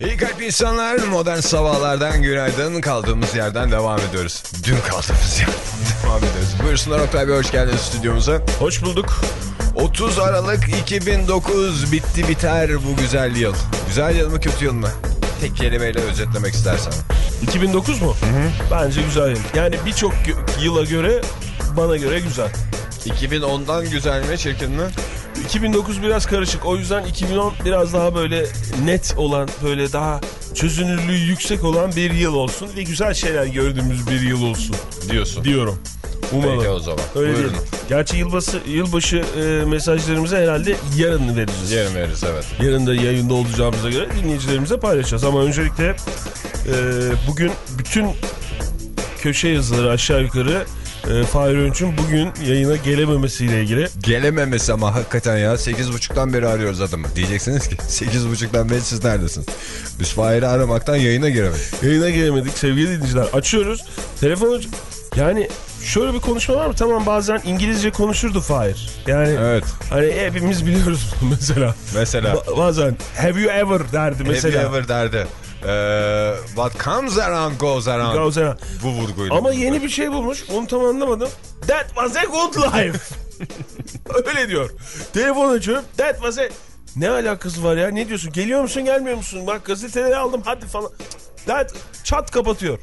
İyi kalp insanlar modern sabahlardan günaydın kaldığımız yerden devam ediyoruz. Dün kaldığımız yerden devam ediyoruz. Buyursunlar Oktay Bey hoş geldiniz stüdyomuza. Hoş bulduk. 30 Aralık 2009 bitti biter bu güzel yıl. Güzel yıl mı kötü yıl mı? Tek kelimeyle özetlemek istersen. 2009 mu? Bence güzel yıl. Yani birçok yıla göre bana göre güzel. 2010'dan güzel mi çirkin mi? 2009 biraz karışık. O yüzden 2010 biraz daha böyle net olan, böyle daha çözünürlüğü yüksek olan bir yıl olsun ve güzel şeyler gördüğümüz bir yıl olsun Diyorsun. diyorum. Umalım. Peki o zaman. Öyle Buyurun. değil. Gerçi yılbaşı, yılbaşı e, mesajlarımızı herhalde yarın vereceğiz. Yarın veririz evet. Yarın da yayında olacağımıza göre dinleyicilerimize paylaşacağız. Ama öncelikle e, bugün bütün köşe yazıları aşağı yukarı e, Fahir Önç'ün bugün yayına gelememesiyle ilgili. Gelememesi ama hakikaten ya 8.30'dan beri arıyoruz adamı. Diyeceksiniz ki 8.30'dan beri siz neredesiniz? Biz Fahir'i aramaktan yayına giremedik. Yayına gelemedik sevgili dinleyiciler. Açıyoruz. Telefonu yani şöyle bir konuşma var mı? Tamam bazen İngilizce konuşurdu Fahir. Yani Evet. hani hepimiz biliyoruz mesela. Mesela. Ba- bazen have you ever derdi mesela. Have you ever derdi. Ee, what comes around goes around. Goes around. Bu vurguyla. Ama yeni bir şey bulmuş. Onu tam anlamadım. That was a good life. Öyle diyor. Telefon açıyorum. That was a... Ne alakası var ya? Ne diyorsun? Geliyor musun gelmiyor musun? Bak gazeteleri aldım hadi falan. That çat kapatıyor.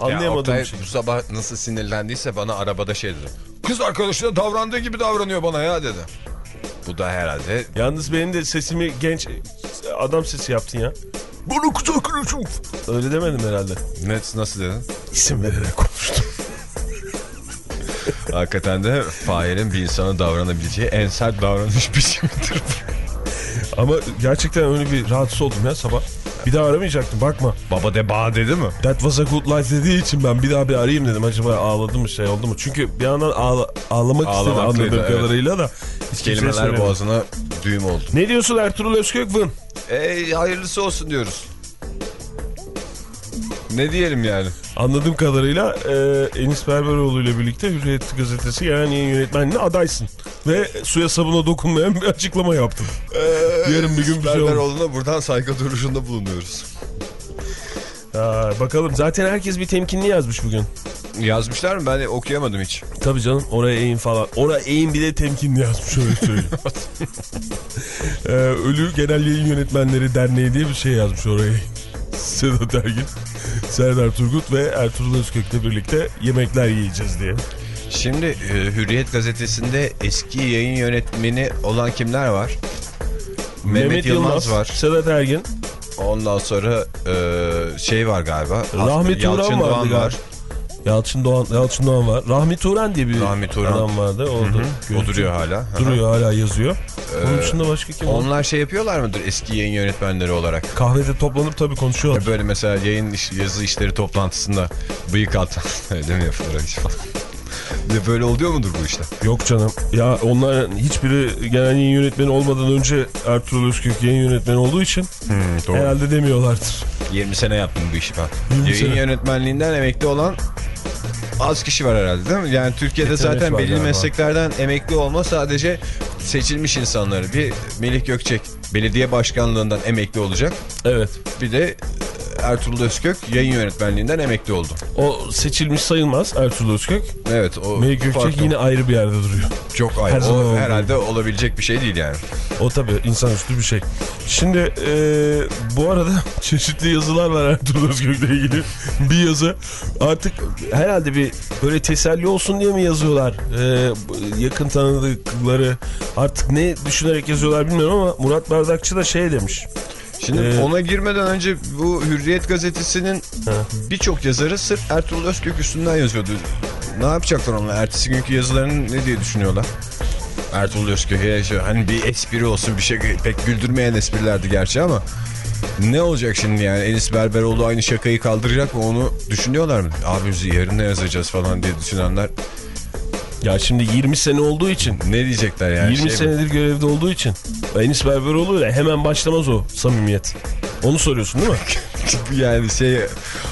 Ya Anlayamadım bir şey. bu sabah nasıl sinirlendiyse bana arabada şey dedi. Kız arkadaşına davrandığı gibi davranıyor bana ya dedi. Bu da herhalde Yalnız benim de sesimi genç adam sesi yaptın ya. Bunu kız arkadaşım. Öyle demedim herhalde. net nasıl dedin? İsim vererek konuştum. Hakikaten de Fahir'in bir insana davranabileceği en sert davranış biçimidir. Ama gerçekten öyle bir rahatsız oldum ya sabah. Bir daha aramayacaktım bakma. Baba de bağ dedi mi? That was a good life dediği için ben bir daha bir arayayım dedim. Acaba ağladı mı şey oldu mu? Çünkü bir yandan ağla, ağlamak istedi Ağlamaklıydı, anladığım evet. kadarıyla da. Kelimeler boğazına düğüm oldu. Ne diyorsun Ertuğrul Özkökvın? Ey hayırlısı olsun diyoruz. Ne diyelim yani? Anladığım kadarıyla e, Enis Berberoğlu ile birlikte Hürriyet Gazetesi genel yayın yönetmenliğine adaysın. Ve suya sabuna dokunmayan bir açıklama yaptın. Yarın bir gün bir şey. Berberoğlu'na buradan saygı duruşunda bulunuyoruz. Aa, bakalım zaten herkes bir temkinli yazmış bugün. Yazmışlar mı? Ben okuyamadım hiç. Tabii canım oraya eğin falan. Oraya eğin bir de temkinli yazmış öyle söyleyeyim. ee, Ölü Genel Yayın Yönetmenleri Derneği diye bir şey yazmış oraya. Sedat Ergin, Serdar Turgut ve Ertuğrul Özkök'le birlikte yemekler yiyeceğiz diye. Şimdi e, Hürriyet gazetesinde eski yayın yönetmeni olan kimler var? Mehmet, Yılmaz, var. Sedat Ergin, Ondan sonra e, şey var galiba. Rahmi Turan Yalçın vardı Doğan galiba. var. Yalçın Doğan, Yalçın Doğan var. Rahmi Turan diye bir Rahmi Turan. adam vardı. O, da O görüntü- duruyor hala. Hı hı. Duruyor hala yazıyor. Onun Ee, dışında başka kim var? Onlar şey yapıyorlar mıdır eski yayın yönetmenleri olarak? Kahvede toplanıp tabii konuşuyorlar. Böyle mesela yayın iş, yazı işleri toplantısında bıyık altı öyle mi yapıyorlar falan? De böyle oluyor mudur bu işte? Yok canım. Ya onlar hiçbiri genel yayın yönetmeni olmadan önce Ertuğrul Özkök yayın yönetmeni olduğu için doğru. herhalde demiyorlardır. 20 sene yaptım bu işi ben. 20 Yayın sene. yönetmenliğinden emekli olan az kişi var herhalde değil mi? Yani Türkiye'de Yetenek zaten belli galiba. mesleklerden emekli olma sadece seçilmiş insanları. Bir Melih Gökçek belediye başkanlığından emekli olacak. Evet. Bir de Ertuğrul Özkök yayın yönetmenliğinden emekli oldu. O seçilmiş sayılmaz Ertuğrul Özkök. Evet o Melih Gökçek farklı. yine ayrı bir yerde duruyor. çok Her ayrı. zaman O olduğu herhalde olabilecek bir şey değil yani. O tabii insanüstü bir şey. Şimdi e, bu arada çeşitli yazılar var Ertuğrul Özkök'le ilgili. bir yazı artık herhalde bir böyle teselli olsun diye mi yazıyorlar? E, yakın tanıdıkları artık ne düşünerek yazıyorlar bilmiyorum ama Murat Bardakçı da şey demiş. Şimdi Ee, ona girmeden önce bu Hürriyet gazetesinin birçok yazarı sırf Ertuğrul Özkök üstünden yazıyordu. Ne yapacaklar onlar? Ertesi günkü yazılarını ne diye düşünüyorlar? Ertuğrul Özkök'e şu- hani bir espri olsun bir şey pek güldürmeyen esprilerdi gerçi ama ne olacak şimdi yani Enis Berberoğlu aynı şakayı kaldıracak mı onu düşünüyorlar mı? Abi biz yarın ne yazacağız falan diye düşünenler Ya şimdi 20 sene olduğu için ne diyecekler yani? 20 Şey mi? senedir görevde olduğu için Enis Berberoğlu ile hemen başlamaz o samimiyet. Onu soruyorsun değil mi? yani şey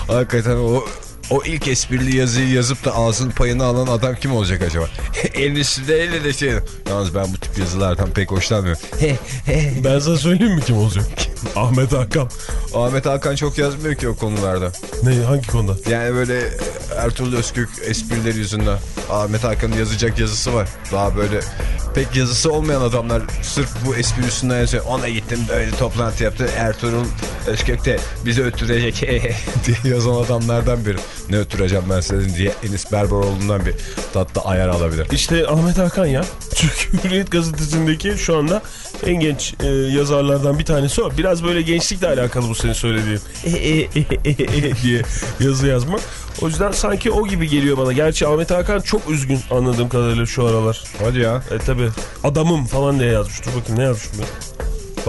hakikaten o o ilk esprili yazıyı yazıp da ağzının payını alan adam kim olacak acaba? Enis de de şey. Yalnız ben bu tip yazılardan pek hoşlanmıyorum. ben sana söyleyeyim mi kim olacak? Ahmet Hakan. Ahmet Hakan çok yazmıyor ki o konularda. Ne hangi konuda? Yani böyle Ertuğrul Özkök esprileri yüzünden Ahmet Hakan'ın yazacak yazısı var. Daha böyle pek yazısı olmayan adamlar sırf bu espri üstünden yazıyor. Ona gittim böyle toplantı yaptı. Ertuğrul Özkök de bizi öttürecek diye yazan adamlardan biri. Ne öttüreceğim ben senin diye Enis Berberoğlu'ndan bir tatlı ayar alabilir. İşte Ahmet Hakan ya. Türk Hürriyet gazetesindeki şu anda en genç e, yazarlardan bir tanesi o. Biraz böyle gençlikle alakalı bu senin söylediğin. E, e, e diye yazı yazmak. O yüzden sanki o gibi geliyor bana. Gerçi Ahmet Hakan çok üzgün anladığım kadarıyla şu aralar. Hadi ya. E tabi adamım falan diye yazmış. Dur bakayım ne yazmış bu?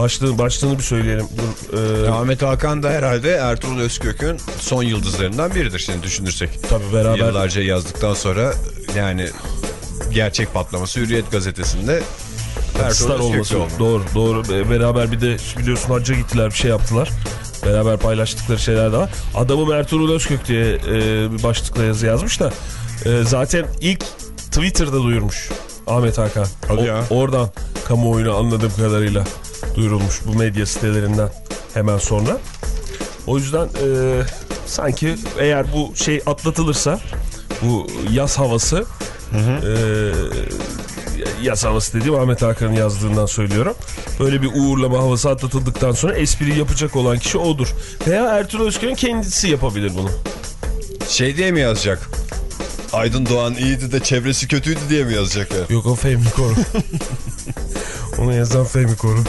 Başlığını, başlığını bir söyleyelim. Dur, e, Ahmet Hakan da herhalde Ertuğrul Özkök'ün son yıldızlarından biridir şimdi düşünürsek. tabii beraber Yıllarca yazdıktan sonra yani gerçek patlaması Hürriyet gazetesinde Ertuğrul star Özkök'te olması. oldu. Doğru doğru. Beraber bir de biliyorsun hacca gittiler bir şey yaptılar. Beraber paylaştıkları şeyler de var. Adamım Ertuğrul Özkök diye e, bir başlıkla yazı yazmış da e, zaten ilk Twitter'da duyurmuş Ahmet Hakan. Hadi O- ya. Oradan kamuoyuna anladığım kadarıyla duyurulmuş bu medya sitelerinden hemen sonra. O yüzden e, sanki eğer bu şey atlatılırsa bu yaz havası e, yaz havası dediğim Ahmet Hakan'ın yazdığından söylüyorum. Böyle bir uğurlama havası atlatıldıktan sonra espri yapacak olan kişi odur. Veya Ertuğrul Özköy'ün kendisi yapabilir bunu. Şey diye mi yazacak? Aydın Doğan iyiydi de çevresi kötüydü diye mi yazacak yani? Yok o Fehmi Koru. Onu yazan Fehmi Koru.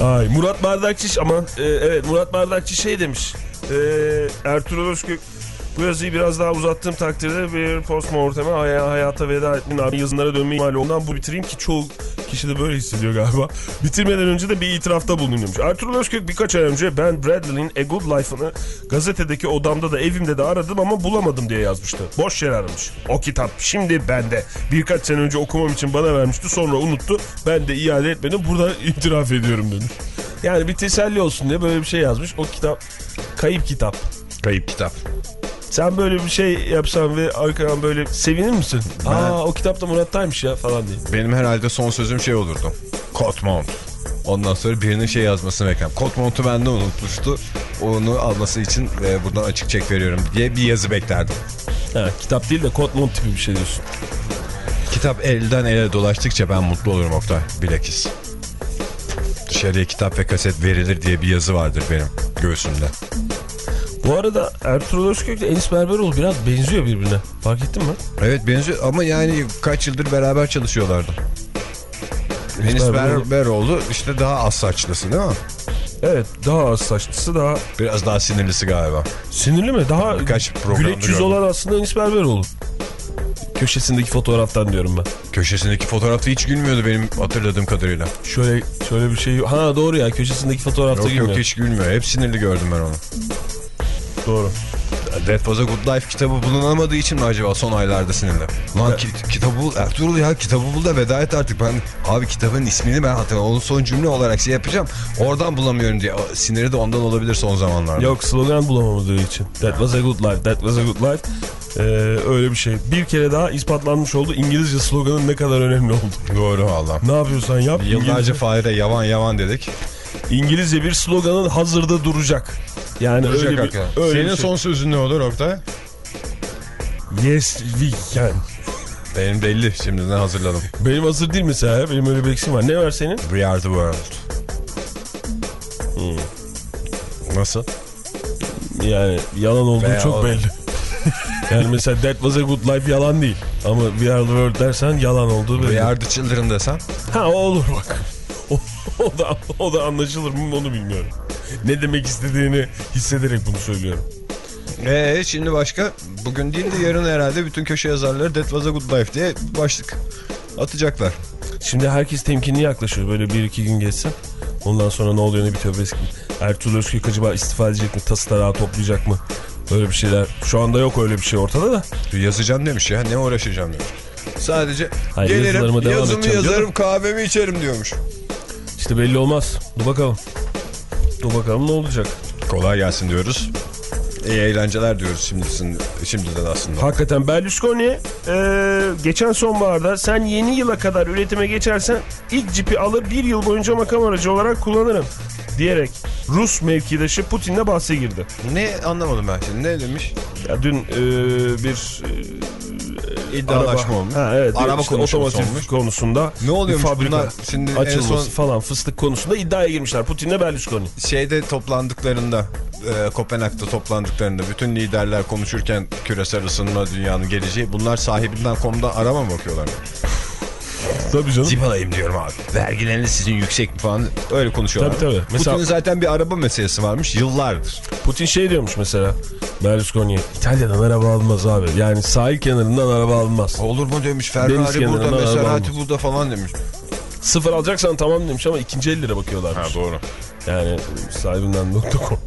Ay Murat Bardakçı aman e, evet Murat Bardakçı şey demiş. E, Ertuğrul Özkök bu yazıyı biraz daha uzattığım takdirde bir postmorteme hay hayata veda etmenin yazınlara dönme ihtimali ondan bu bitireyim ki çoğu kişi de böyle hissediyor galiba. Bitirmeden önce de bir itirafta bulunayım demiş. Ertuğrul Özkök birkaç ay önce ben Bradley'nin A Good Life'ını gazetedeki odamda da evimde de aradım ama bulamadım diye yazmıştı. Boş yer aramış. O kitap şimdi bende. Birkaç sene önce okumam için bana vermişti sonra unuttu. Ben de iade etmedim. Burada itiraf ediyorum demiş. Yani bir teselli olsun diye böyle bir şey yazmış. O kitap kayıp kitap. Kayıp kitap. Sen böyle bir şey yapsan ve arkadan böyle sevinir misin? Aa o kitap da Murat'taymış ya falan diye. Benim herhalde son sözüm şey olurdu. Kot mont. Ondan sonra birinin şey yazmasını beklerim. Kot montu bende unutmuştu. Onu alması için e, buradan açık çek veriyorum diye bir yazı beklerdim. Ha, kitap değil de kot mont tipi bir şey diyorsun. Kitap elden ele dolaştıkça ben mutlu olurum Oktay. Bilakis. Dışarıya kitap ve kaset verilir diye bir yazı vardır benim göğsümde. Bu arada Ertuğrul Özkök ile Enis Berberoğlu biraz benziyor birbirine. Fark ettin mi? Evet benziyor ama yani kaç yıldır beraber çalışıyorlardı. Enis Berberoğlu. Berberoğlu işte daha az saçlısı değil mi? Evet daha az saçlısı daha Biraz daha sinirlisi galiba. sinirli mi? Daha Birkaç güleç yüz olan aslında Enis Berberoğlu. Köşesindeki fotoğraftan diyorum ben. Köşesindeki fotoğrafta hiç gülmüyordu benim hatırladığım kadarıyla. Şöyle şöyle bir şey. Ha doğru ya köşesindeki fotoğrafta Yok gülmüyor. yok hiç gülmüyor. Hep sinirli gördüm ben onu. Doğru. That Was A Good Life kitabı bulunamadığı için mi acaba son aylarda sinirli? Lan ki, kitabı bul Ertuğrul ya kitabı bul da veda et artık. Ben abi kitabın ismini ben hatırlamıyorum. Onun son cümle olarak şey yapacağım. Oradan bulamıyorum diye. Siniri de ondan olabilir son zamanlarda. Yok slogan bulamamadığı için. That was a good life. That was a good life. Ee, öyle bir şey. Bir kere daha ispatlanmış oldu. İngilizce sloganın ne kadar önemli oldu. Doğru valla. Ne yapıyorsan yap. Yıllarca İngilizce, Fahir'e yavan yavan dedik. İngilizce bir sloganın hazırda duracak. Yani öyle bir, öyle Senin bir şey. son sözün ne olur Oktay? Yes we can. Benim belli. Şimdiden hazırladım. Benim hazır değil mesela. ya. Benim öyle bir eksiğim var. Ne var senin? We are the world. Nasıl? Yani yalan olduğu Veya çok o- belli. yani mesela that was a good life yalan değil. Ama we are the world dersen yalan olduğu belli. We are the children desem? Ha o olur bak. O, o da o da anlaşılır mı onu bilmiyorum. Ne demek istediğini hissederek bunu söylüyorum. Ee şimdi başka? Bugün değil de yarın herhalde bütün köşe yazarları That Was A Good Life diye başlık atacaklar. Şimdi herkes temkinli yaklaşıyor böyle bir iki gün geçsin. Ondan sonra ne oluyor ne bitiyor. Ertuğrul Özkök acaba istifa edecek mi? Tası tarağı toplayacak mı? Öyle bir şeyler. Şu anda yok öyle bir şey ortada da. Yazacağım demiş ya ne uğraşacağım demiş. Sadece Hayır, gelirim yazımı yazarım kahvemi içerim diyormuş. İşte belli olmaz. Dur bakalım. Dur bakalım ne olacak. Kolay gelsin diyoruz. İyi eğlenceler diyoruz şimdisin, şimdiden aslında. Hakikaten Berlusconi e, geçen sonbaharda sen yeni yıla kadar üretime geçersen ilk cipi alır bir yıl boyunca makam aracı olarak kullanırım diyerek Rus mevkidaşı Putin'le bahse girdi. Ne anlamadım ben şimdi ne demiş? Ya dün e, bir e, İddialaşma araba, olmuş. Ha, evet, Araba işte otomotiv olmuş. konusunda Ne fabrika bunlar? Şimdi en açılması son- falan fıstık konusunda iddiaya girmişler Putin'le Berlusconi. Şeyde toplandıklarında e, Kopenhag'da toplandıklarında bütün liderler konuşurken küresel ısınma dünyanın geleceği bunlar sahibinden komda araba mı bakıyorlar? Tabii canım. Zip alayım diyorum abi. Vergileriniz sizin yüksek mi falan öyle konuşuyorlar. Tabii, tabii. Mesela- Putin'in zaten bir araba meselesi varmış yıllardır. Putin şey diyormuş mesela Berlusconi'ye İtalya'dan araba almaz abi. Yani sahil kenarından araba almaz. Olur mu demiş Ferrari burada Maserati burada falan demiş. Sıfır alacaksan tamam demiş ama ikinci el lira bakıyorlarmış. doğru. Yani sahibinden.com.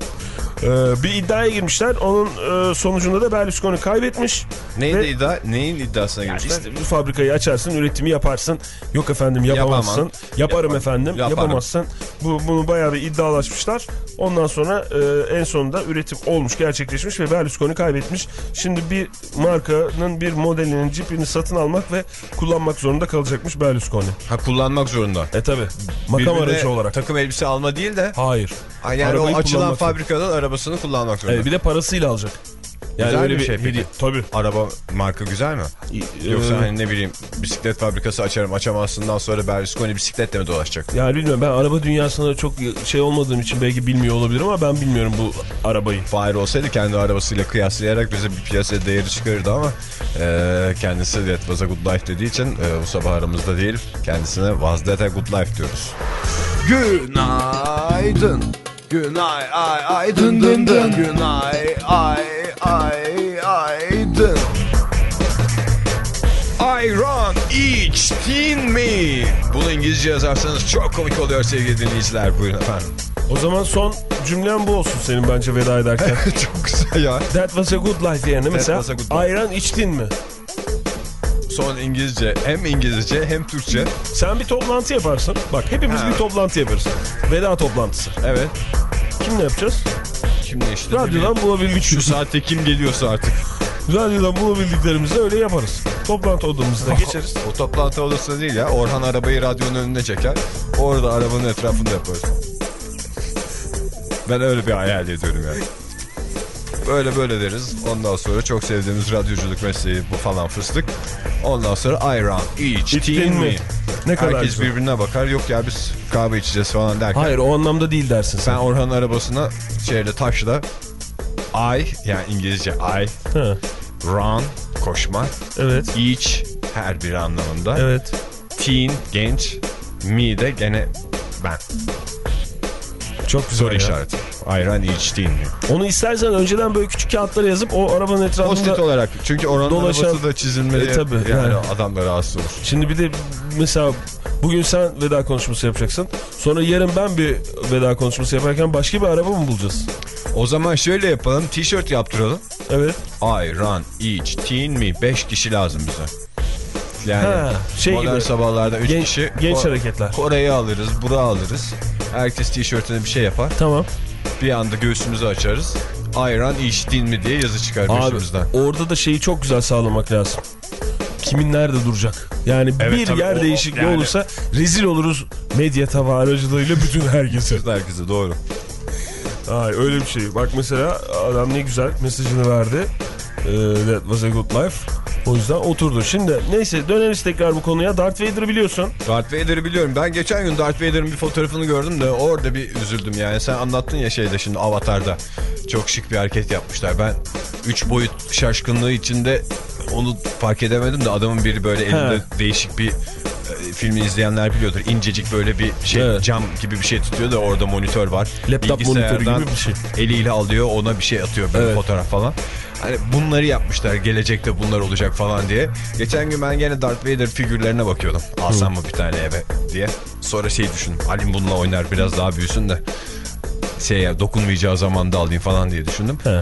Ee, bir iddiaya girmişler. Onun e, sonucunda da Berlusconi kaybetmiş. Neydi Ve- iddia? Neyin iddiasına Yani girmişler? işte bir fabrikayı açarsın, üretimi yaparsın. Yok efendim yapamazsın. Yapamam. Yaparım Yaparım. efendim, Yaparım. yapamazsın. Bu, bunu bayağı bir iddialaşmışlar. Ondan sonra e, en sonunda üretim olmuş, gerçekleşmiş ve Berlusconi kaybetmiş. Şimdi bir markanın bir modelinin cipini satın almak ve kullanmak zorunda kalacakmış Berlusconi. Ha kullanmak zorunda. E tabi. Makam Birbirine aracı olarak. Takım elbise alma değil de Hayır. ha, yani Arabayı o açılan fabrikadan arabasını kullanmak zorunda. Evet, bir de parasıyla alacak. Yani Güzel öyle bir bir, şey hediye. Tabii. Araba marka güzel mi? Yoksa Ee, hani ne bileyim bisiklet fabrikası açarım açamazsından sonra Berlusconi bisikletle mi dolaşacak? Yani bilmiyorum ben araba dünyasında çok şey olmadığım için belki bilmiyor olabilirim ama ben bilmiyorum bu arabayı. Fahir olsaydı kendi arabasıyla kıyaslayarak bize bir piyasa değeri çıkarırdı ama e, kendisi That was a good life dediği için e, bu sabah aramızda değil kendisine was that a good life diyoruz. Günaydın. Günay ay ay dın dın dın. Günay ay ay ay dın. Ayran içtin mi? Bunu İngilizce yazarsanız çok komik oluyor sevgili dinleyiciler. Buyurun efendim. O zaman son cümlem bu olsun senin bence veda ederken. çok güzel ya. That was a good life yani mesela ayran içtin mi? Son İngilizce hem İngilizce hem Türkçe. Sen bir toplantı yaparsın. Bak hepimiz Ha. bir toplantı yaparız. Veda toplantısı. Evet. Kimle yapacağız? Şimdi işte Radyodan Şu bulabildiklerimizi. saatte kim geliyorsa artık. Radyodan bulabildiklerimizi öyle yaparız. Toplantı odamızda geçeriz. O toplantı odasında değil ya. Orhan arabayı radyonun önüne çeker. Orada arabanın etrafında yaparız. Ben öyle bir hayal ediyorum yani. Böyle böyle deriz. Ondan sonra çok sevdiğimiz radyoculuk mesleği bu falan fıstık. Ondan sonra ayran içtin İçtin mi? Ne kadar Herkes güzel. birbirine bakar. Yok ya biz kahve içeceğiz falan derken. Hayır o anlamda değil dersin sen. Orhan'ın arabasına şeyle taşla I yani İngilizce I Ha, run koşmak evet. each her biri anlamında. Evet. Teen genç me de gene ben. Çok güzel Soru ya. işareti. Ayran içtiğin mi? Onu istersen önceden böyle küçük kağıtlara yazıp o arabanın etrafında... olarak. Çünkü oranın Dolaşan- arabası da çizilmeli. E, tabii, yani, yani. adam da rahatsız olur. Şimdi bir de mesela bugün sen veda konuşması yapacaksın. Sonra yarın ben bir veda konuşması yaparken başka bir araba mı bulacağız? O zaman şöyle yapalım. Tişört yaptıralım. Evet. Ayran içtiğin mi? 5 kişi lazım bize. Yani Ha, şey modern gibi. sabahlarda 3 Gen- kişi. genç hareketler. Kore'yi alırız, bura alırız. Herkes tişörtüne bir şey yapar. Tamam. Bir anda göğsümüzü açarız. Ayran içtin mi diye yazı çıkar Abi orada da şeyi çok güzel sağlamak lazım. Kimin nerede duracak? Yani Evet, bir tabii, yer o- değişikliği yani. olursa rezil oluruz medya aracılığıyla bütün herkese. Herkese doğru. Ay öyle bir şey. Bak mesela adam ne güzel mesajını verdi. Ee, that was a good life. O yüzden oturdu. Şimdi neyse döneriz tekrar bu konuya. Darth Vader'ı biliyorsun. Darth Vader'ı biliyorum. Ben geçen gün Darth Vader'ın bir fotoğrafını gördüm de orada bir üzüldüm yani. Sen anlattın ya şeyde şimdi Avatar'da. Çok şık bir hareket yapmışlar. Ben 3 boyut şaşkınlığı içinde onu fark edemedim de adamın biri böyle elinde değişik bir e, filmi izleyenler biliyordur. İncecik böyle bir şey Evet. cam gibi bir şey tutuyor da orada monitör var. Laptop monitörü gibi bir şey. Eliyle alıyor ona bir şey atıyor böyle Evet. fotoğraf falan. Hani bunları yapmışlar gelecekte bunlar olacak falan diye. Geçen gün ben gene Darth Vader figürlerine bakıyordum. Alsam mı bir tane eve diye. Sonra şey düşündüm. Halim bununla oynar biraz daha büyüsün de. Şey ya dokunmayacağı zaman da alayım falan diye düşündüm. He.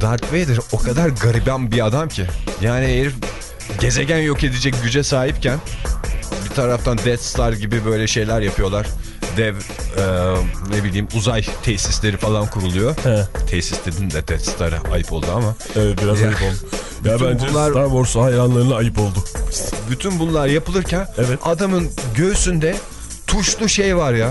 Darth Vader o kadar gariban bir adam ki. Yani herif gezegen yok edecek güce sahipken bir taraftan Death Star gibi böyle şeyler yapıyorlar. Dev e, ne bileyim uzay tesisleri falan kuruluyor. He. Tesis dedim de Death Star'a ayıp oldu ama. Evet biraz Ya. ayıp oldu. Ya bence bunlar- Star Wars hayranlarına ayıp oldu. Bütün bunlar yapılırken Evet. adamın göğsünde tuşlu şey var ya.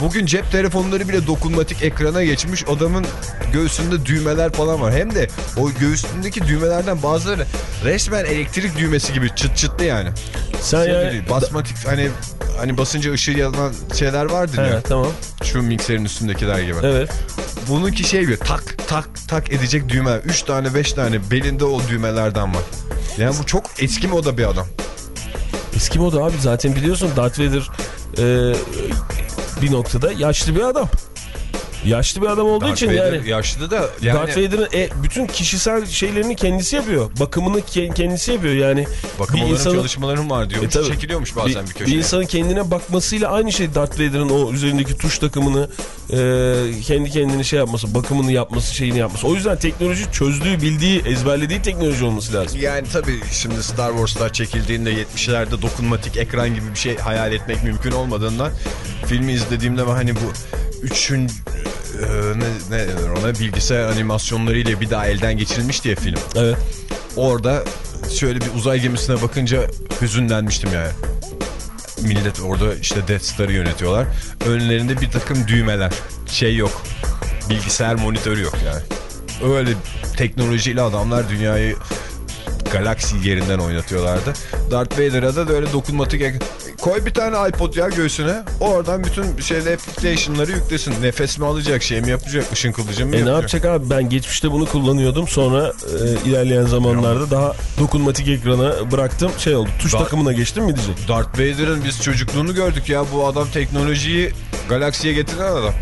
Bugün cep telefonları bile dokunmatik ekrana geçmiş. Adamın göğsünde düğmeler falan var. Hem de o göğsündeki düğmelerden bazıları resmen elektrik düğmesi gibi çıt çıtlı yani. Sen Şey yani... değil, basmatik hani hani basınca ışığı yanan şeyler vardır He, ya. tamam. Şu mikserin üstündekiler gibi. Evet. Bununki şey gibi tak tak tak edecek düğme. 3 tane 5 tane belinde o düğmelerden var. Yani bu çok eski moda bir adam. Eski moda abi zaten biliyorsun Darth Vader e, bir noktada yaşlı bir adam. Yaşlı bir adam olduğu Darth için Vader yani. yaşlı da yani Darth Vader'ın e, bütün kişisel şeylerini kendisi yapıyor. Bakımını ke- kendisi yapıyor yani. bakım bir insanın- çalışmalarım var diyor. E, tabii. Çekiliyormuş bazen bir, bir, köşeye. insanın kendine bakmasıyla aynı şey Darth Vader'ın o üzerindeki tuş takımını e, kendi kendine şey yapması, bakımını yapması, şeyini yapması. O yüzden teknoloji çözdüğü, bildiği, ezberlediği teknoloji olması lazım. Yani tabii şimdi Star Wars'lar çekildiğinde 70'lerde dokunmatik ekran gibi bir şey hayal etmek mümkün olmadığından filmi izlediğimde ben hani bu üçün ne, ne denir ona bilgisayar animasyonlarıyla bir daha elden geçirilmiş diye film. Evet. Orada şöyle bir uzay gemisine bakınca hüzünlenmiştim yani. Millet orada işte Death Star'ı yönetiyorlar. Önlerinde bir takım düğmeler. Şey yok. Bilgisayar monitörü yok yani. Öyle teknolojiyle adamlar dünyayı galaksi yerinden oynatıyorlardı. Darth Vader'a da öyle dokunmatik koy bir tane iPod ya göğsüne. Oradan bütün şeyle application'ları yüklesin. Nefes mi alacak, şey mi yapacak, ışın kılıcı mı E ne yapacak? yapacak abi ben geçmişte bunu kullanıyordum sonra e, ilerleyen zamanlarda daha dokunmatik ekrana bıraktım şey oldu tuş Da- takımına geçtim mi diyecek. Darth Vader'ın biz çocukluğunu gördük ya. Bu adam teknolojiyi galaksiye getiren adam.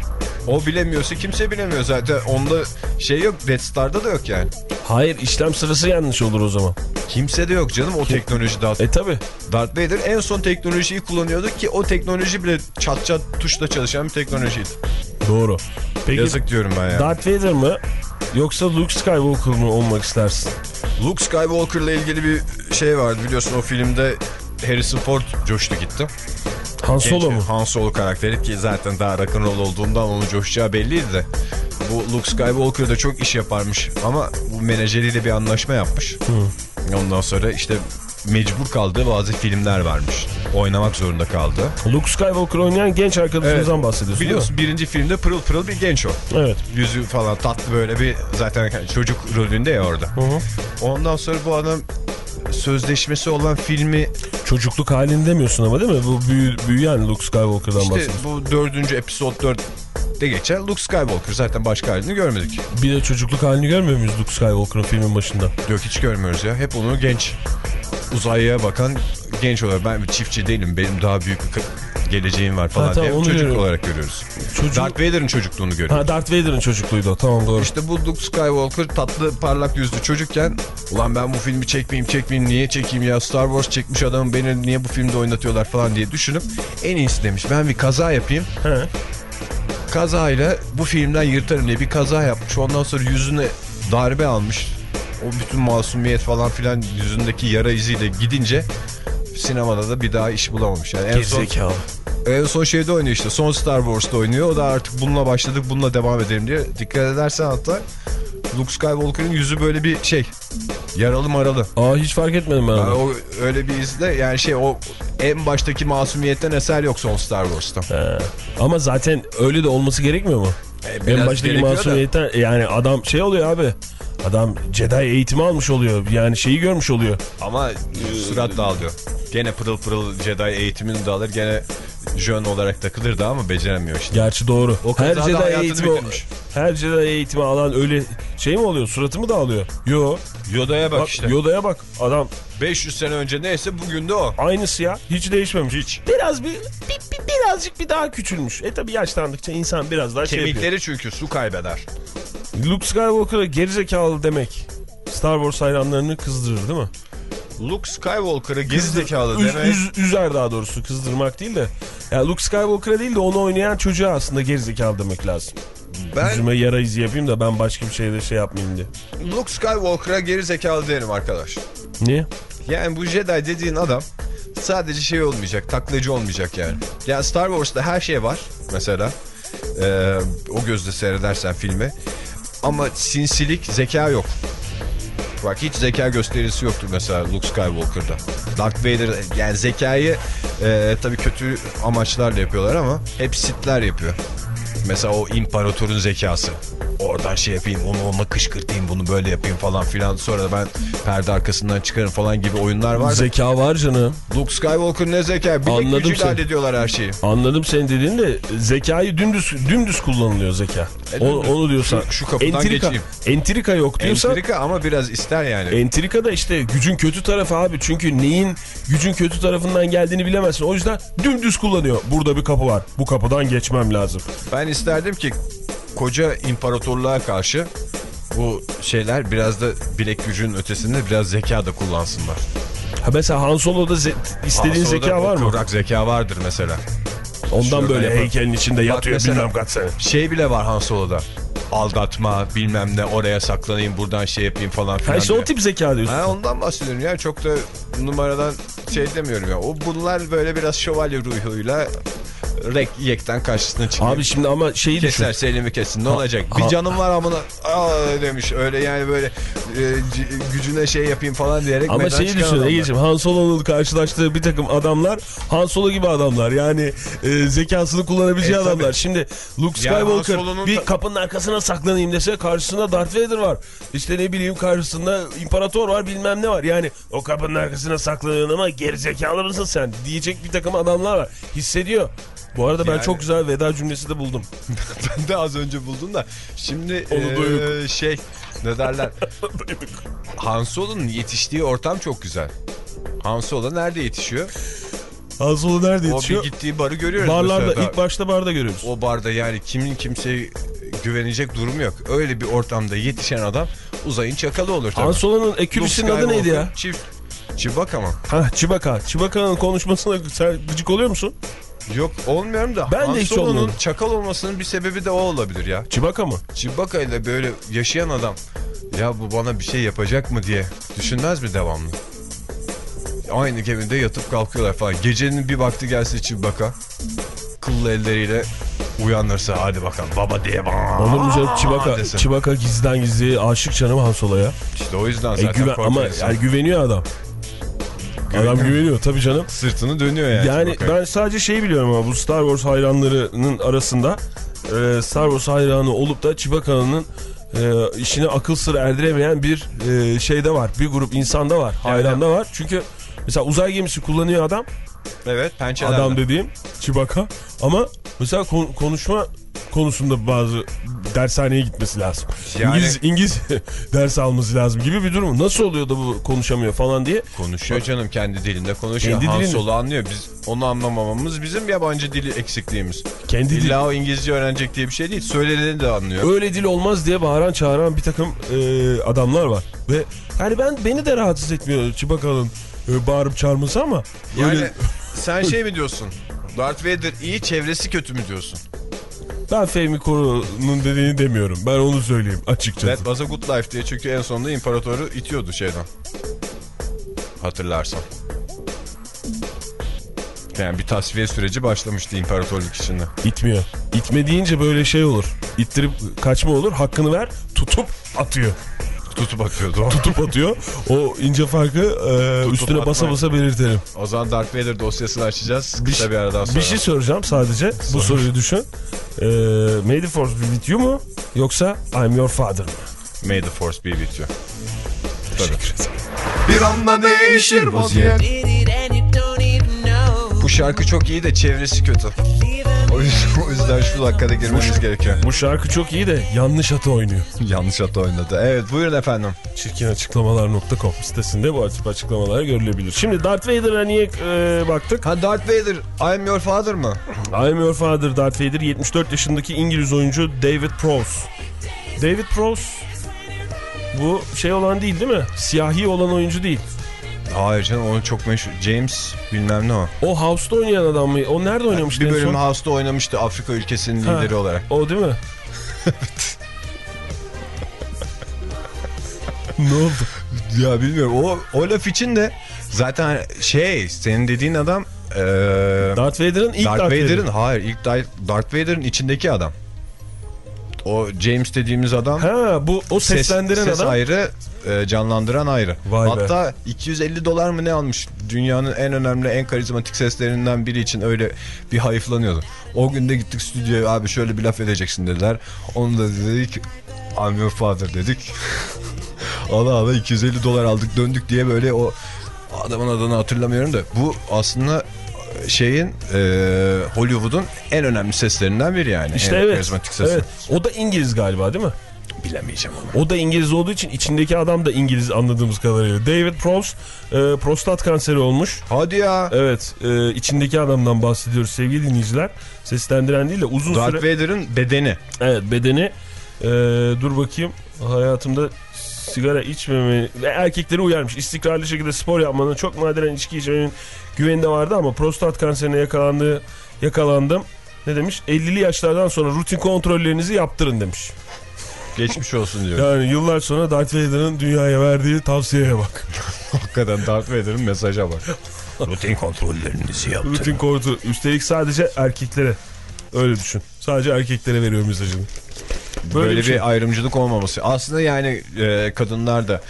O bilemiyorsa kimse bilemiyor zaten. Onda şey yok. Death Star'da da yok yani. Hayır işlem sırası yanlış olur o zaman. Kimse de yok canım o teknoloji daha. E tabi. Darth Vader en son teknolojiyi kullanıyordu ki o teknoloji bile çat çat tuşla çalışan bir teknolojiydi. Doğru. Peki Yazık diyorum ben ya. Darth Vader mı yoksa Luke Skywalker mı olmak istersin? Luke Skywalker'la ilgili bir şey vardı biliyorsun o filmde Harrison Ford coştu gitti. Han Solo mu? Han Solo karakteri ki zaten daha rock'n'roll olduğundan onun coşacağı belliydi de. Bu Luke Skywalker da çok iş yaparmış ama bu menajeriyle bir anlaşma yapmış. Ondan sonra işte mecbur kaldığı bazı filmler varmış. Oynamak zorunda kaldı. Luke Skywalker oynayan genç arkadaşımızdan bahsediyorsun değil Biliyorsun birinci filmde pırıl pırıl bir genç o. Evet. Yüzü falan tatlı böyle bir zaten çocuk rolünde ya orada. Ondan sonra bu adam sözleşmesi olan filmi Çocukluk halini demiyorsun ama değil mi? Bu büyü, büyüyen Luke Skywalker'dan işte bahsediyorsun. bu dördüncü episode 4'te geçen Luke Skywalker zaten başka halini görmedik. Bir de çocukluk halini görmüyor muyuz Luke Skywalker'ın filmin başında? Yok hiç görmüyoruz ya. Hep onu genç uzaya bakan genç olarak. Ben bir çiftçi değilim. Benim daha büyük bir geleceğim var falan Ha, tamam, diye çocuk görüyorum. olarak görüyoruz. Çocuk... Darth Vader'ın çocukluğunu görüyoruz. Ha Darth Vader'ın çocukluğuydu. Tamam doğru. İşte bu Luke Skywalker tatlı parlak yüzlü çocukken ulan ben bu filmi çekmeyeyim çekmeyeyim niye çekeyim ya Star Wars çekmiş adamı beni niye bu filmde oynatıyorlar falan diye düşünüp en iyisi demiş ben bir kaza yapayım He. kazayla bu filmden yırtarım diye bir kaza yapmış ondan sonra yüzüne darbe almış o bütün masumiyet falan filan yüzündeki yara iziyle gidince sinemada da bir daha iş bulamamış yani en son, Gerizekalı. en son şeyde oynuyor işte son Star Wars'ta oynuyor o da artık bununla başladık bununla devam edelim diye dikkat edersen hatta Luke Skywalker'ın yüzü böyle bir şey yaralı maralı. Aa hiç fark etmedim ben Yani o öyle bir izle yani şey o en baştaki masumiyetten eser yok son Star Wars'ta. He. Ama zaten öyle de olması gerekmiyor mu? E, en baştaki gerekiyor da. masumiyetten yani adam şey oluyor abi. Adam Jedi eğitimi almış oluyor. Yani şeyi görmüş oluyor. Ama surat dağılıyor. Gene pırıl pırıl Jedi eğitimini de alır gene jön olarak takılır da ama beceremiyor işte. Gerçi doğru. O her Jedi eğitimi bitirmiş. her Jedi eğitimi alan öyle şey mi oluyor? Suratı mı dağılıyor? Yo. Yoda'ya bak, Bak işte. Yoda'ya bak. Adam 500 sene önce neyse bugün de o. aynısı ya. Hiç değişmemiş. Hiç. Biraz bir, bir, bir- birazcık bir daha küçülmüş. E tabi yaşlandıkça insan biraz daha şey yapıyor. Kemikleri çünkü su kaybeder. Luke Skywalker'a gerizekalı demek Star Wars hayranlarını kızdırır değil mi? Luke Skywalker'ı Kızdır- gerizekalı üz- demek. üz- üzer daha doğrusu kızdırmak değil de. Yani Luke Skywalker'a değil de onu oynayan çocuğa aslında gerizekalı demek lazım. Ben Yüzüme yara izi yapayım da ben başka bir şeyde şey yapmayayım diye. Luke Skywalker'a gerizekalı derim arkadaş. Niye? Yani bu Jedi dediğin adam sadece şey olmayacak, taklacı olmayacak yani. Yani Star Wars'ta her şey var mesela. Ee, o gözle seyredersen filmi. Ama sinsilik, zeka yok. Bak hiç zeka gösterisi yoktur mesela Luke Skywalker'da. Darth Vader yani zekayı e, tabii kötü amaçlarla yapıyorlar ama hep Sith'ler yapıyor. Mesela o imparatorun zekası. Oradan şey yapayım, onu onunla kışkırtayım, bunu böyle yapayım falan filan. Sonra da ben perde arkasından çıkarım falan gibi oyunlar var. Zeka var canım. Luke Skywalker ne zeka? Bilek Anladım gücüyle seni. hallediyorlar her şeyi. Anladım senin dediğin de zekayı dümdüz dümdüz kullanılıyor zeka. E, O- dümdüz. onu diyorsan. Şu- şu kapıdan entrika, geçeyim. entrika yok diyorsan. Entrika ama biraz ister yani. Entrika da işte gücün kötü tarafı abi. Çünkü neyin gücün kötü tarafından geldiğini bilemezsin. O yüzden dümdüz kullanıyor. Burada bir kapı var. Bu kapıdan geçmem lazım. Ben isterdim ki koca imparatorluğa karşı bu şeyler biraz da bilek gücünün ötesinde biraz zeka da kullansınlar. Ha mesela Han Solo'da ze- istediğin Han Solo'da zeka var mı? Kıvrak zeka vardır mesela. Ondan Şöyle böyle yapalım. heykelin içinde yatıyor mesela- bilmem kaç sene. Şey bile var Han Solo'da. Aldatma bilmem ne oraya saklanayım buradan şey yapayım falan filan. Ha işte o tip zeka diyorsun. Ha, ondan bahsediyorum ya çok da numaradan şey demiyorum ya. O bunlar böyle biraz şövalye ruhuyla rek yekten karşısına çıkıyor. Abi şimdi ama şeyi düşün. Keserse elimi kesin ne olacak? ha. Bir canım var amına aa demiş öyle yani böyle e, gücüne şey yapayım falan diyerek Ama şeyi düşün. Ege'ciğim Han Solo'nun karşılaştığı bir takım adamlar Han Solo gibi adamlar yani e, zekasını kullanabileceği E, tabii. adamlar. Şimdi Luke Yani Skywalker Solo'nun bir kapının arkasına saklanayım dese karşısında Darth Vader var. İşte ne bileyim karşısında imparator var bilmem ne var. Yani o kapının arkasına saklanıyorsun ama gerizekalı mısın sen diyecek bir takım adamlar var. Hissediyor. Bu arada ben Yani- çok güzel veda cümlesi de buldum. ben de az önce buldum da şimdi Onu e, duyduk. şey ne derler Han Solo'nun yetiştiği ortam çok güzel. Han Solo nerede yetişiyor? Solo nerede O yetişiyor? bir gittiği barı görüyoruz. Barlarda mesela. ilk başta barda görüyoruz. O barda yani kimin kimseye güvenecek durumu yok. Öyle bir ortamda yetişen adam uzayın çakalı olur tabii. Luke ekürüsünün adı neydi ya? Çift. Chewbacca mı? Ha Chewbacca. Chewbacca'nın konuşmasına sen gıcık oluyor musun? Yok olmuyorum da. Ben de Han hiç olmuyorum. çakal olmasının bir sebebi de o olabilir ya. Chewbacca mı? Chewbacca ile böyle yaşayan adam ya bu bana bir şey yapacak mı diye düşünmez mi devamlı? Aynı gemide yatıp kalkıyorlar falan. Gecenin bir vakti gelse Chewbacca kıllı elleriyle uyanırsa hadi bakalım baba diye bana. Olur mu canım Chewbacca, desin. Chewbacca gizliden gizliye aşık canım Han Solo'ya. İşte o yüzden E, zaten güven, ama insan. yani güveniyor adam. Adam güveniyor tabii canım. Sırtını dönüyor yani. Yani Chewbacca'ya. ben sadece şey biliyorum ama bu Star Wars hayranlarının arasında e, Star Wars hayranı olup da Chewbacca'nın e, işine akıl sır erdiremeyen bir e, şey de var. Bir grup insanda var. Hayran da var. Çünkü mesela uzay gemisi kullanıyor adam. Evet pençelerle. Adam dediğim Chewbacca. Ama mesela kon- konuşma konusunda bazı dershaneye gitmesi lazım. Yani- İngiliz, İngiliz ders alması lazım gibi bir durum. Nasıl oluyor da bu konuşamıyor falan diye. Konuşuyor canım kendi dilinde konuşuyor. Kendi Han. Solo anlıyor. Biz onu anlamamamız bizim yabancı dili eksikliğimiz. Kendi dil- İlla o İngilizce öğrenecek diye bir şey değil. Söyleneni de anlıyor. Öyle dil olmaz diye bağıran çağıran bir takım e, adamlar var. Ve yani ben beni de rahatsız etmiyor Chewbacca'nın e, bağırıp çağırması ama Yani öyle, sen şey mi diyorsun? Darth Vader iyi çevresi kötü mü diyorsun? ben Fehmi Koru'nun dediğini demiyorum. Ben onu söyleyeyim açıkçası. That was a good life diye çünkü en sonunda imparatoru itiyordu şeyden. Hatırlarsan. Yani bir tasfiye süreci başlamıştı imparatorluk içinde. İtmiyor. İtme deyince böyle şey olur. İttirip kaçma olur. Hakkını ver tutup atıyor. Tutup atıyordu. Tutup atıyor. O ince farkı e, üstüne basa atmayın. basa belirtelim. O zaman Darth Vader dosyasını açacağız. Bir, Kısa bir aradan sonra. bir şey soracağım sadece. Bu soruyu düşün. E, May the Force be with you mu? Yoksa I'm your father mı? May the Force be with you. Teşekkür ederim. Bir anda değişir vaziyet. Bu şarkı çok iyi de çevresi kötü. O yüzden, o yüzden şu dakikada girmemiz gerekiyor. Bu şarkı çok iyi de yanlış atı oynuyor. Yanlış hata oynadı. Evet buyurun efendim. Çirkinaçıklamalar.com sitesinde bu açık açıklamalar görülebilir. Şimdi Darth Vader'a niye e, baktık? Ha Darth Vader I am your father mı? I'm Your Father Darth Vader 74 yaşındaki İngiliz oyuncu David Prowse. David Prowse Bu şey olan değil değil mi? Siyahi olan oyuncu değil. Hayır canım onu çok meşhur. James bilmem ne o. O House'da oynayan adam mı? O nerede oynamıştı Bir en bölüm? House'da oynamıştı Afrika ülkesinin Ha. lideri olarak. O değil mi? ne oldu? Ya bilmiyorum o, o laf için de zaten şey senin dediğin adam eee Darth Vader'ın ilk Darth Darth Vader'ın Vader. hayır ilk Darth, Vader'ın içindeki adam. O James dediğimiz adam Ha bu o ses, seslendiren ses adam. ayrı e, canlandıran ayrı. Vay be. Hatta 250 dolar mı ne almış dünyanın en önemli en karizmatik seslerinden biri için öyle bir hayıflanıyordu. O günde gittik stüdyoya abi şöyle bir laf edeceksin dediler. Onu da dedik I'm your father dedik. ala ala 250 dolar aldık döndük diye böyle o adamın adını hatırlamıyorum da bu aslında şeyin e, Hollywood'un en önemli seslerinden biri yani. İşte en evet. karizmatik sesi. evet. O da İngiliz galiba değil mi? Bilemeyeceğim onu. O da İngiliz olduğu için içindeki adam da İngiliz anladığımız kadarıyla. David Prowse e, prostat kanseri olmuş. Hadi ya. Evet e, içindeki adamdan bahsediyoruz sevgili dinleyiciler. Seslendiren değil de uzun Darth süre... Vader'ın bedeni. Evet bedeni e, dur bakayım hayatımda sigara içmeme ve erkekleri uyarmış. İstikrarlı şekilde spor yapmanın çok nadiren içki içmenin güveninde vardı ama prostat kanserine yakalandığı yakalandım. Ne demiş? 50'li yaşlardan sonra rutin kontrollerinizi yaptırın demiş. Geçmiş olsun diyor. Yani yıllar sonra Darth Vader'ın dünyaya verdiği tavsiyeye bak. Hakikaten Darth Vader'ın mesaja bak. Rutin kontrollerinizi yaptırın. Rutin kontrol. Üstelik sadece erkeklere. Öyle düşün. Sadece erkeklere veriyor mesajını. Böyle, Böyle bir, bir şey. ayrımcılık olmaması. Aslında yani e, kadınlar da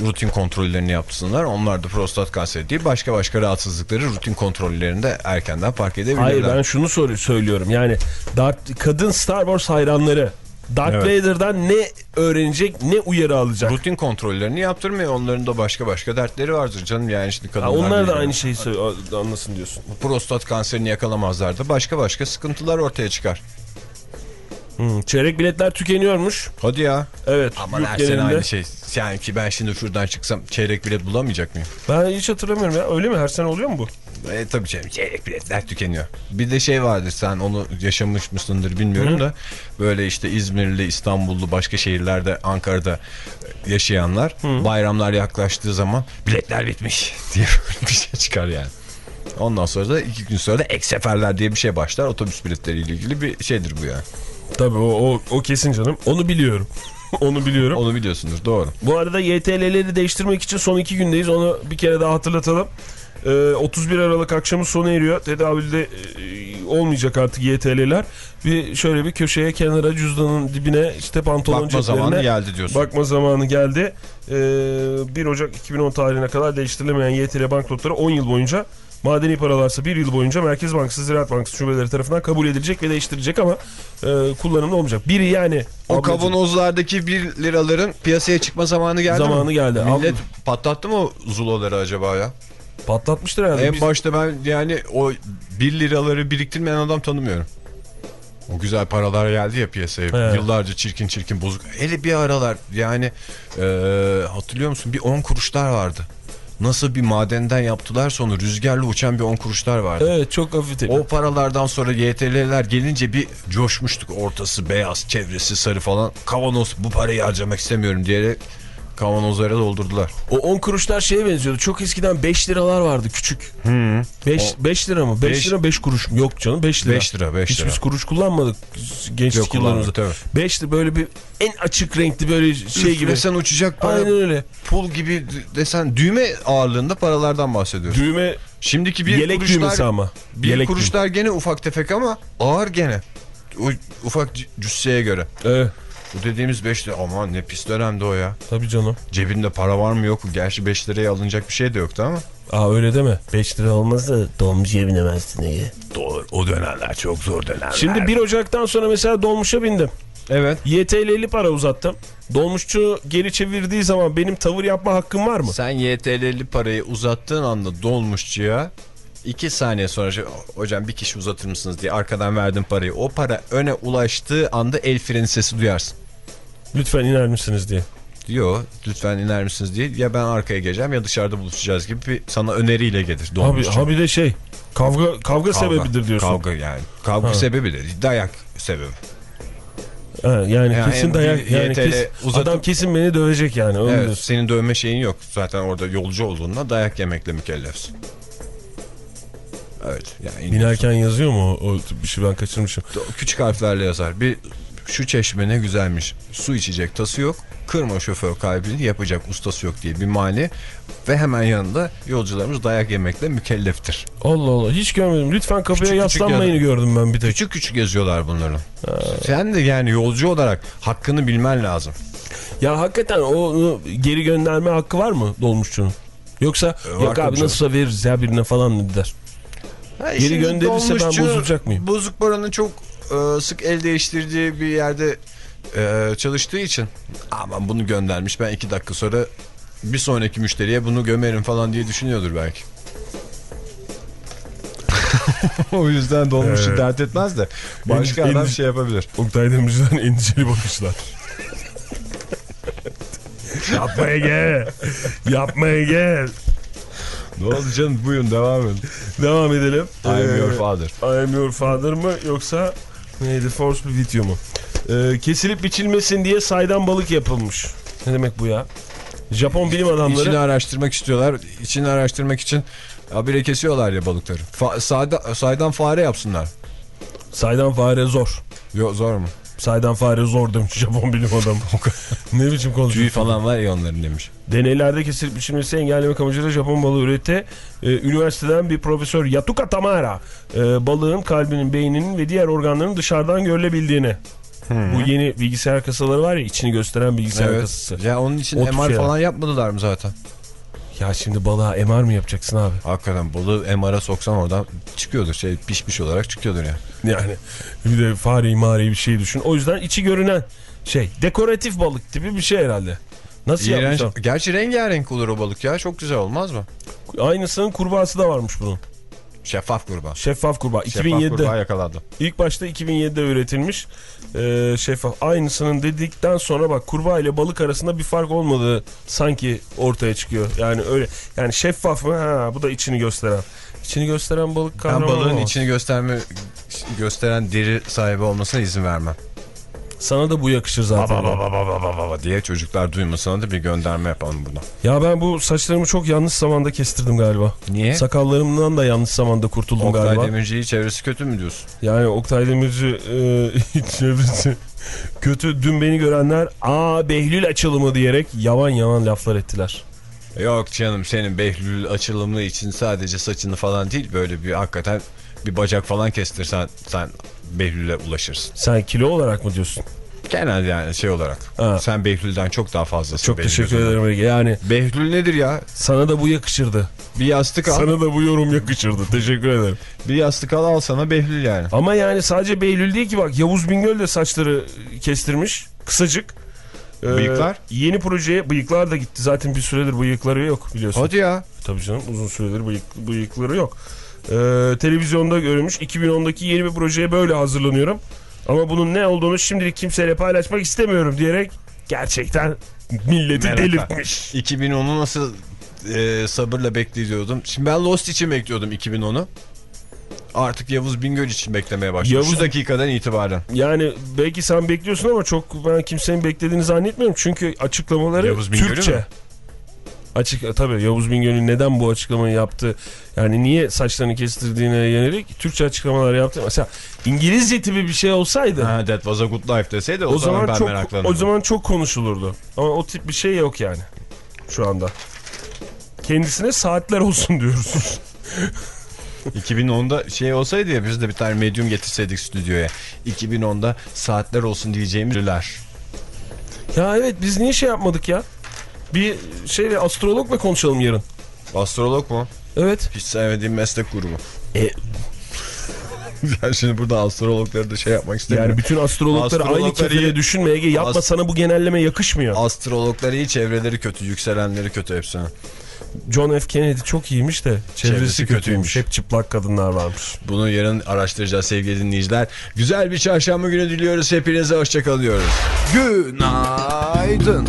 rutin kontrollerini yapsınlar. Onlar da prostat kanseri değil başka başka rahatsızlıkları rutin kontrollerinde erkenden fark edebilirler. Hayır ben şunu sor söylüyorum. Yani Darth, kadın Star Wars hayranları Darth Evet. Vader'dan ne öğrenecek, ne uyarı alacak? Rutin kontrollerini yaptırmıyor. Onların da başka başka dertleri vardır canım. Yani şimdi Ha, kadınlar... onlar da aynı şeyi anlasın diyorsun. Prostat kanserini yakalamazlar da başka başka sıkıntılar ortaya çıkar. Hmm, çeyrek biletler tükeniyormuş. Hadi ya. Evet. Yurt her sene aynı şey. Yani ki ben şimdi şuradan çıksam çeyrek bilet bulamayacak mıyım? Ben hiç hatırlamıyorum ya. Öyle mi? Her sene oluyor mu bu? E tabii canım çeyrek biletler tükeniyor. Bir de şey vardır sen onu yaşamış mısındır bilmiyorum Hı. da böyle işte İzmirli, İstanbullu, başka şehirlerde, Ankara'da yaşayanlar bayramlar yaklaştığı zaman biletler bitmiş diye bir şey çıkar yani. Ondan sonra da iki gün sonra da ek seferler diye bir şey başlar. Otobüs biletleriyle ilgili bir şeydir bu yani. Tabii o, o, o kesin canım. Onu biliyorum. Onu biliyorum. Onu biliyorsunuz doğru. Bu arada YTL'leri değiştirmek için son iki gündeyiz. Onu bir kere daha hatırlatalım. Ee, 31 Aralık akşamı sona eriyor. Tedavülde e, olmayacak artık YTL'ler. Bir şöyle bir köşeye kenara cüzdanın dibine işte pantolon Bakma ceplerine zamanı geldi diyorsun. bakma zamanı geldi. Ee, 1 Ocak 2010 tarihine kadar değiştirilemeyen YTL banknotları 10 yıl boyunca madeni paralarsa 1 yıl boyunca Merkez Bankası, Ziraat Bankası şubeleri tarafından kabul edilecek ve değiştirilecek ama e, kullanımda olmayacak. Biri yani O ablacığım, kavanozlardaki 1 liraların piyasaya çıkma zamanı geldi mi? Zamanı geldi. Millet Abla- patlattı mı zuloları acaba ya? Patlatmıştır herhalde. En Biz- başta ben yani o 1 liraları biriktirmeyen adam tanımıyorum. O güzel paralar geldi ya piyasaya. Evet. Yıllarca çirkin çirkin bozuk. Hele bir aralar yani eee, hatırlıyor musun? Bir 10 kuruşlar vardı. Nasıl bir madenden yaptılar sonra rüzgarla uçan bir 10 kuruşlar vardı. Evet çok hafif. O paralardan sonra YTL'ler gelince bir coşmuştuk. Ortası beyaz, çevresi sarı falan. Kavanoz bu parayı harcamak istemiyorum diyerek kavanozlara doldurdular. O 10 kuruşlar şeye benziyordu. Çok eskiden 5 liralar vardı küçük. 5 O- 5 lira mı? 5 Beş- lira 5 kuruş mu? Yok canım 5 lira. 5 lira 5 Hiç lira. biz kuruş kullanmadık gençlik yıllarımızda. kullanmadık, 5 lira böyle bir en açık renkli böyle şey gibi. Üflesen uçacak para. Aynen öyle. Pul gibi desen düğme ağırlığında paralardan bahsediyoruz. Düğme Şimdiki bir yelek kuruşlar, düğmesi ama. bir yelek kuruşlar gene ufak tefek ama ağır gene. O ufak cüsseye göre. düğme. Evet. Bu dediğimiz 5 lira aman ne pis dönemdi o ya. Tabii canım. Cebinde para var mı yok mu? Gerçi 5 liraya alınacak bir şey de yoktu ama. Aa öyle deme. 5 lira olmazsa dolmuşa binemezsin Ege. Doğru. O dönemler çok zor dönemler. Şimdi 1 Ocak'tan sonra mesela dolmuşa bindim. Evet. YTL'li para uzattım. Dolmuşçu geri çevirdiği zaman benim tavır yapma hakkım var mı? Sen YTL'li parayı uzattığın anda dolmuşçuya 2 saniye sonra hocam bir kişi uzatır mısınız diye arkadan verdim parayı. O para öne ulaştığı anda el freni sesi duyarsın. Lütfen iner misiniz diye. Diyor lütfen iner misiniz diye ya ben arkaya geleceğim ya dışarıda buluşacağız gibi bir sana öneriyle gelir. Abi, bir de şey kavga kavga, sebebidir diyorsun. Kavga yani. Kavga Ha. sebebi de dayak sebebi. Ha, yani, Yani kesin dayak yani kes- uzatıp- adam kesin beni dövecek yani. Evet, diyorsun. senin dövme şeyin yok. Zaten orada yolcu olduğunda dayak yemekle mükellefsin. Evet. Yani Binerken yazıyor mu o, o bir şey ben kaçırmışım. küçük harflerle yazar. Bir şu çeşme ne güzelmiş. Su içecek tası yok. Kırma şoför kalbini yapacak ustası yok diye bir mani. Ve hemen yanında yolcularımız dayak yemekle mükelleftir. Allah Allah hiç görmedim. Lütfen kapıya Küçük küçük yaslanmayını yazıyor. gördüm ben bir tek. Küçük küçük yazıyorlar bunların. Sen de yani yolcu olarak hakkını bilmen lazım. Ya hakikaten onu geri gönderme hakkı var mı dolmuşçunun? Yoksa E, yok abi canım. nasılsa veririz ya birine falan mı der. Geri şimdi gönderirse ben bozulacak mıyım? Bozuk paranın çok e, sık el değiştirdiği bir yerde e, çalıştığı için aman bunu göndermiş ben iki dakika sonra bir sonraki müşteriye bunu gömerim falan diye düşünüyordur belki. o yüzden dolmuşu Evet. dert etmez de başka En- adam en- şey yapabilir. Oktay Demirci'den endişeli bakışlar. Yapmaya gel. Yapmaya gel. Ne oldu canım buyurun devam edin. Devam edelim. I am your Ee, father. I am your father mı yoksa neydi Force video mu? Ee, kesilip biçilmesin diye saydam balık yapılmış. Ne demek bu ya? Japon bilim adamları İçini araştırmak istiyorlar. İçini araştırmak için habire kesiyorlar ya balıkları. Fa sayda- saydan fare yapsınlar. saydam fare zor. Yok zor mu? Saydam fare zor demiş Japon bilim adamı. ne biçim konuşuyor? falan var ya onların demiş. Deneylerde kesilip biçilmesi engellemek amacıyla Japon balığı üretti. Ee, üniversiteden bir profesör Yatuka Tamara e, balığın kalbinin, beyninin ve diğer organların dışarıdan görülebildiğini. Bu yeni bilgisayar kasaları var ya içini gösteren bilgisayar kasası. Ya onun için O MR falan yapmadılar mı zaten? Ya şimdi balığa MR mı yapacaksın abi? Hakikaten balığı MR'a soksan oradan çıkıyordur. Şey pişmiş olarak çıkıyordur yani. Yani bir de fareyi mareyi bir şey düşün. O yüzden içi görünen şey dekoratif balık tipi bir şey herhalde. Nasıl İğrenç. yapmışlar? Gerçi rengarenk olur o balık ya. Çok güzel olmaz mı? Aynısının kurbağası da varmış bunun. Şeffaf kurbağa. Şeffaf kurbağa. Şeffaf 2007'de. kurbağa yakaladı. İlk başta 2007'de üretilmiş ee, şeffaf. Aynısının dedikten sonra bak kurbağa ile balık arasında bir fark olmadığı sanki ortaya çıkıyor. Yani öyle yani şeffaf mı? Ha bu da içini gösteren. İçini gösteren balık Ben kahraman balığın olamaz. içini gösterme gösteren deri sahibi olmasına izin vermem. Sana da bu yakışır zaten. Baba baba baba baba baba diye çocuklar duymasına da bir gönderme yapalım buradan. Ya ben bu saçlarımı çok yanlış zamanda kestirdim galiba. Niye? Sakallarımdan da yanlış zamanda kurtuldum Oktay galiba. Demirci'yi çevresi kötü mü diyorsun? Yani Oktay Demirci e, çevresi kötü. Dün beni görenler aa Behlül açılımı diyerek yavan yavan laflar ettiler. Yok canım senin Behlül açılımı için sadece saçını falan değil böyle bir hakikaten bir bacak falan kestirsen sen Behlül'e ulaşırsın. Sen kilo olarak mı diyorsun? Genel yani şey olarak. Ha. Sen Behlül'den çok daha fazlasın. Çok teşekkür ederim Ege. Yani Behlül nedir ya? sana da bu yakışırdı. Bir yastık al. Sana da bu yorum yakışırdı. Teşekkür ederim. Bir yastık al al sana Behlül yani. Ama yani sadece Behlül değil ki bak Yavuz Bingöl de saçları kestirmiş. Kısacık. Ee, Bıyıklar? Yeni projeye bıyıklar da gitti. Zaten bir süredir bıyıkları yok biliyorsun. Hadi ya. Tabii canım uzun süredir bıyık, bıyıkları yok. Ee, televizyonda görmüş 2010'daki yeni bir projeye böyle hazırlanıyorum. Ama bunun ne olduğunu şimdilik kimseyle paylaşmak istemiyorum diyerek gerçekten milleti Merakla. delirtmiş. 2010'u nasıl e, sabırla bekliyordum. Şimdi ben Lost için bekliyordum 2010'u. Artık Yavuz Bingöl için beklemeye başladım. Yavuz- Şu dakikadan itibaren. Yani belki sen bekliyorsun ama çok ben kimsenin beklediğini zannetmiyorum. Çünkü açıklamaları Yavuz Bingöl'ü Türkçe. mü? Açık tabii Yavuz Bingöl'ün neden bu açıklamayı yaptı? Yani niye saçlarını kestirdiğine yönelik Türkçe açıklamalar yaptı. Mesela İngilizce tipi bir şey olsaydı Ha, that was a good life deseydi o, o, zaman, zaman ben çok meraklanırdım. o zaman çok konuşulurdu. Ama o tip bir şey yok yani şu anda. Kendisine saatler olsun diyoruz. 2010'da şey olsaydı ya biz de bir tane medyum getirseydik stüdyoya. 2010'da saatler olsun diyeceğimiz ürler. ya evet biz niye şey yapmadık ya? Bir şeyle astrologla konuşalım yarın. Astrolog mu? Evet. Hiç sevmediğim meslek grubu. E, ben şimdi burada astrologları da şey yapmak istemiyorum. Yani bütün astrologları aynı kefeye iyi- düşünme Ege. Yapma Ast- sana bu genelleme yakışmıyor. Astrologlar iyi, çevreleri kötü, yükselenleri kötü hepsinin. John F. Kennedy çok iyiymiş de çevresi, Çevresi kötüymüş. kötüymüş. Hep çıplak kadınlar varmış. Bunu yarın araştıracağız sevgili dinleyiciler. Güzel bir çarşamba günü diliyoruz. Hepinize hoşçakalın diyoruz. Günaydın.